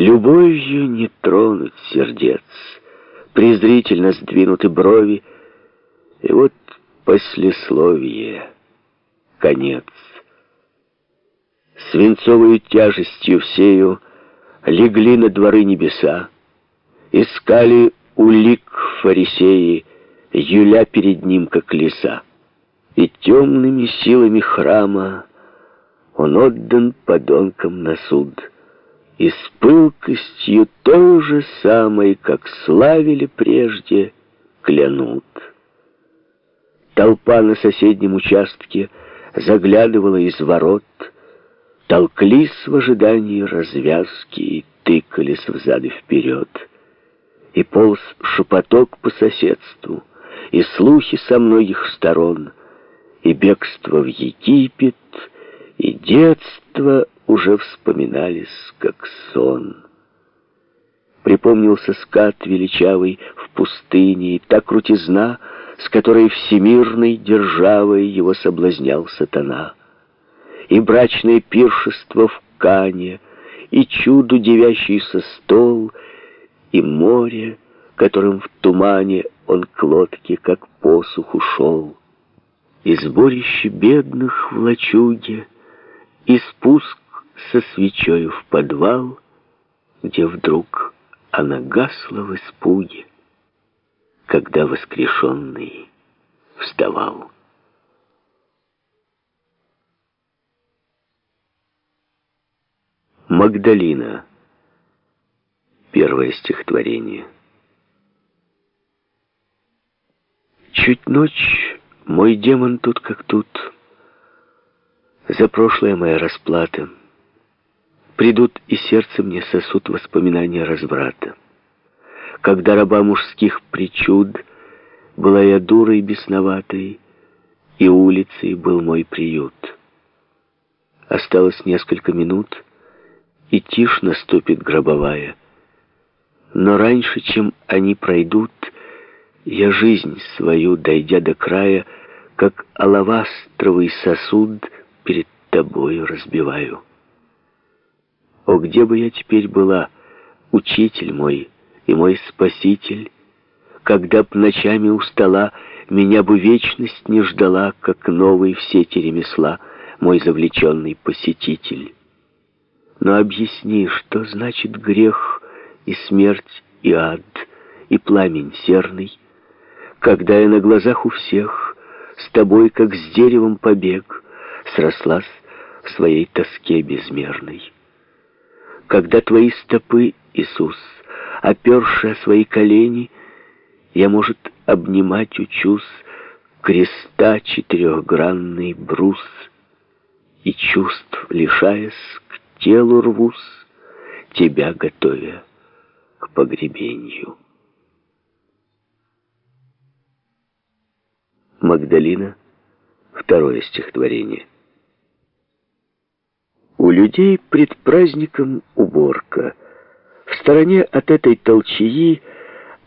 Любовью не тронуть сердец, презрительно сдвинуты брови, и вот послесловие, конец. Свинцовую тяжестью всею легли на дворы небеса, искали улик фарисеи, юля перед ним, как лиса, и темными силами храма он отдан подонкам на суд и с пылкостью той же самой, как славили прежде, клянут. Толпа на соседнем участке заглядывала из ворот, толклись в ожидании развязки и тыкались взад и вперед. И полз шепоток по соседству, и слухи со многих сторон, и бегство в Египет, и детство уже вспоминались, как сон. Припомнился скат величавый в пустыне, и та крутизна, с которой всемирной державой его соблазнял сатана. И брачное пиршество в Кане, и чуду девящийся стол, и море, которым в тумане он к лодке, как посух, ушел. И сборище бедных в лачуге, и спуск со свечой в подвал, где вдруг она гасла в испуге, когда воскрешенный вставал. Магдалина. Первое стихотворение. Чуть ночь, мой демон тут как тут, За прошлое моя расплата — Придут и сердце мне сосуд воспоминания разврата. Когда раба мужских причуд Была я дурой бесноватой, И улицей был мой приют. Осталось несколько минут, И тишь наступит гробовая. Но раньше, чем они пройдут, Я жизнь свою, дойдя до края, Как алавастровый сосуд Перед тобою разбиваю. О, где бы я теперь была, учитель мой и мой спаситель, когда б ночами устала, меня бы вечность не ждала, как новый в сети ремесла мой завлеченный посетитель. Но объясни, что значит грех и смерть, и ад, и пламень серный, когда я на глазах у всех с тобой, как с деревом побег, срослась в своей тоске безмерной когда твои стопы, Иисус, оперши о свои колени, я, может, обнимать учусь креста четырехгранный брус, и чувств, лишаясь, к телу рвусь, тебя готовя к погребению. Магдалина, второе стихотворение. У людей пред праздником уборка. В стороне от этой толчаи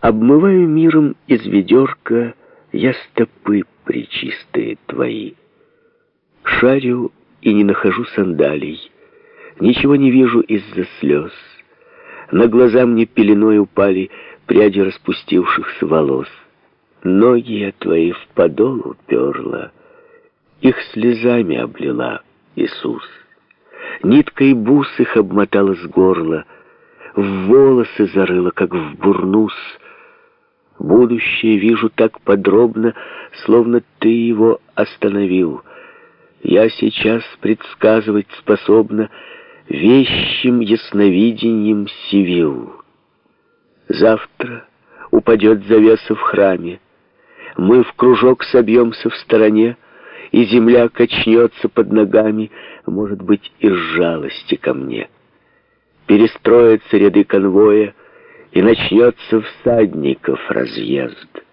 обмываю миром из ведерка я стопы причистые твои. Шарю и не нахожу сандалий, ничего не вижу из-за слез. На глаза мне пеленой упали пряди распустившихся волос. Ноги я твои в подол уперла, их слезами облила Иисус. Ниткой бус их обмотала с горла, В волосы зарыла, как в бурнус. Будущее вижу так подробно, Словно ты его остановил. Я сейчас предсказывать способна Вещим ясновидением сивил. Завтра упадет завеса в храме, Мы в кружок собьемся в стороне, и земля качнется под ногами, может быть, из жалости ко мне. Перестроятся ряды конвоя, и начнется всадников разъезд.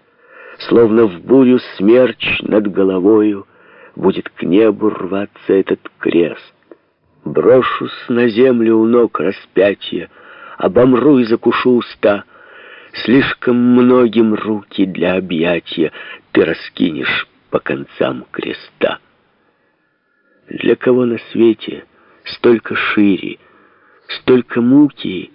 Словно в бурю смерч над головою будет к небу рваться этот крест. Брошусь на землю у ног распятия, обомру и закушу уста. Слишком многим руки для объятия ты раскинешь по концам креста. Для кого на свете столько шире, столько муки